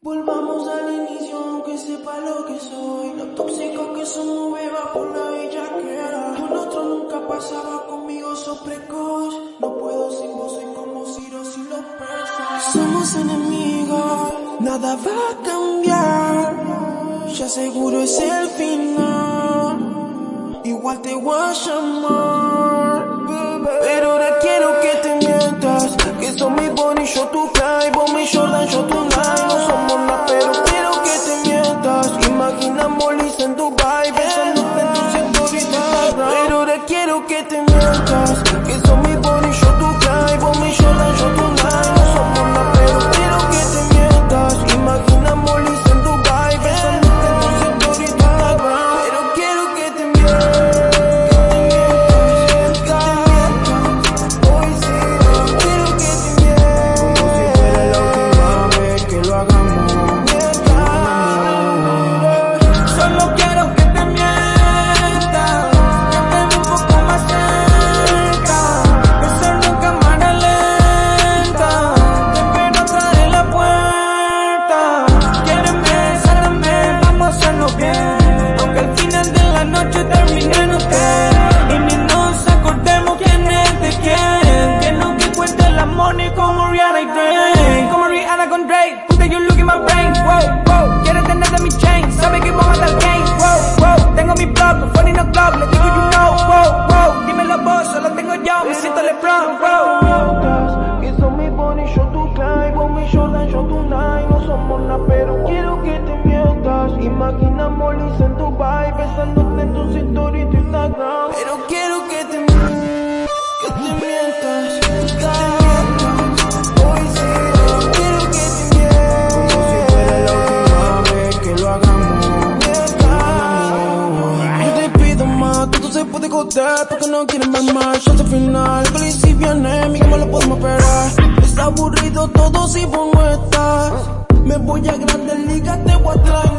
Volvamos al inicio aunque sepa lo que soy. Lo tóxico que somos beba por la bellaquera Con otro nunca pasaba conmigo, sos precoz. No puedo sin vos, soy como Ciro si lo pesas Somos enemigos, nada va a cambiar. Ya seguro es el final. Igual te voy a llamar Pero ahora quiero que te mientas Que sos mi Bonnie, yo tu fly Vos mi Jordan, yo tu Nike. que te mientas, me siento LeBron, bro. porque no quieren ver más. Yo al final, el policía viene, mi cama lo podemos esperar. Está aburrido todo si vos no estás. Me voy a grandes ligas, te voy a traer.